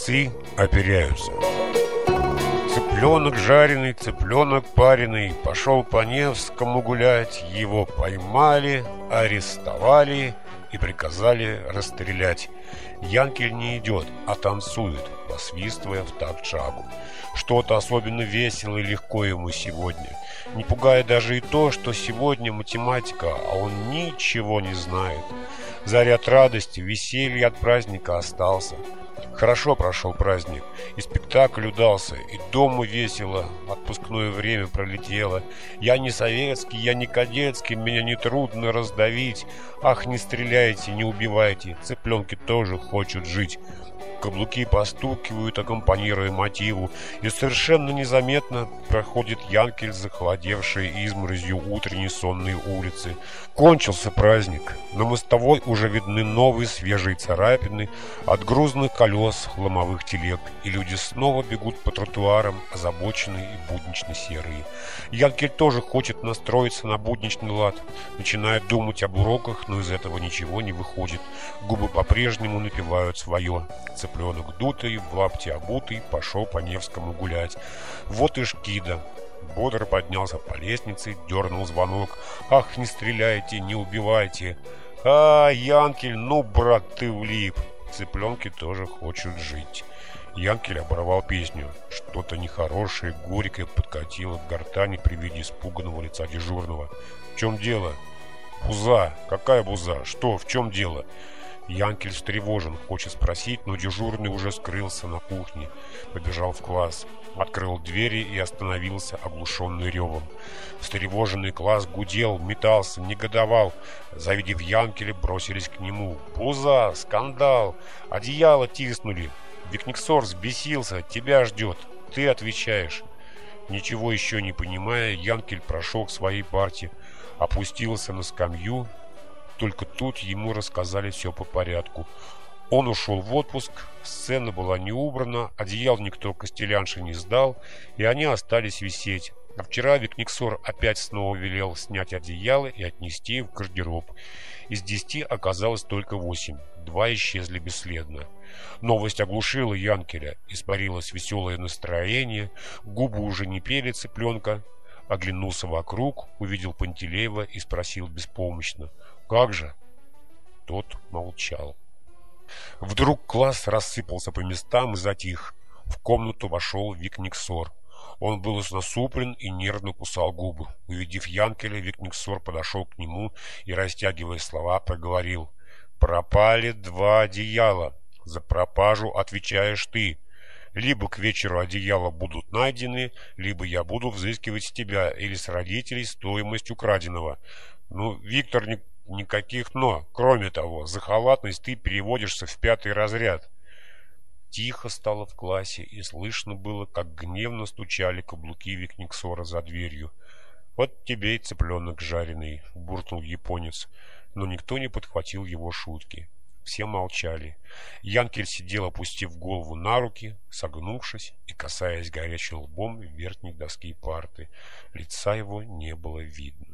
Близнецы оперяются. Цыпленок жареный, цыпленок пареный Пошел по Невскому гулять. Его поймали, арестовали И приказали расстрелять. Янкель не идет, а танцует Посвистывая в такт шагу Что-то особенно весело и легко ему сегодня. Не пугая даже и то, что сегодня математика А он ничего не знает. Заряд радости, веселья от праздника остался Хорошо прошел праздник, и спектакль удался, и дома весело, отпускное время пролетело. Я не советский, я не кадетский, меня не трудно раздавить. Ах, не стреляйте, не убивайте, цыпленки тоже хочут жить. Каблуки постукивают, аккомпанируя мотиву, и совершенно незаметно проходит Янкель, захолодевший изморозью утренней сонной улицы. Кончился праздник. На мостовой уже видны новые свежие царапины от грузных колес ломовых телег, и люди снова бегут по тротуарам, озабоченные и буднично серые. Янкель тоже хочет настроиться на будничный лад, начинает думать об уроках, но из этого ничего не выходит. Губы по-прежнему напевают свое. Цыпленок дутый, в лапте обутый, пошел по Невскому гулять. Вот и Шкида. Бодро поднялся по лестнице, дернул звонок. «Ах, не стреляйте, не убивайте!» «А, Янкель, ну, брат, ты влип!» Цыпленки тоже хочут жить. Янкель оборвал песню. Что-то нехорошее, горькое подкатило к гортани при виде испуганного лица дежурного. «В чем дело?» «Буза! Какая буза? Что? В чем дело?» Янкель встревожен, хочет спросить, но дежурный уже скрылся на кухне. Побежал в класс, открыл двери и остановился, оглушенный ревом. Встревоженный класс гудел, метался, негодовал. Завидев Янкеля, бросились к нему. «Буза! Скандал! Одеяло тиснули! Викниксор взбесился, тебя ждет! Ты отвечаешь!» Ничего еще не понимая, Янкель прошел к своей партии, опустился на скамью только тут ему рассказали все по порядку. Он ушел в отпуск, сцена была не убрана, одеял никто костелянши не сдал, и они остались висеть. А вчера Викниксор опять снова велел снять одеяло и отнести в гардероб. Из десяти оказалось только восемь, два исчезли бесследно. Новость оглушила Янкеля, испарилось веселое настроение, губы уже не пели цыпленка. Оглянулся вокруг, увидел Пантелеева и спросил беспомощно — как же? Тот молчал. Вдруг класс рассыпался по местам и затих. В комнату вошел Викниксор. Он был насуплен и нервно кусал губы. Увидев Янкеля, Викниксор подошел к нему и, растягивая слова, проговорил. «Пропали два одеяла. За пропажу отвечаешь ты. Либо к вечеру одеяла будут найдены, либо я буду взыскивать с тебя или с родителей стоимость украденного. Ну, Виктор никаких «но». Кроме того, за халатность ты переводишься в пятый разряд. Тихо стало в классе, и слышно было, как гневно стучали каблуки Викниксора за дверью. «Вот тебе и цыпленок жареный», — буркнул японец, но никто не подхватил его шутки. Все молчали. Янкель сидел, опустив голову на руки, согнувшись и касаясь горячим лбом верхней доски парты. Лица его не было видно.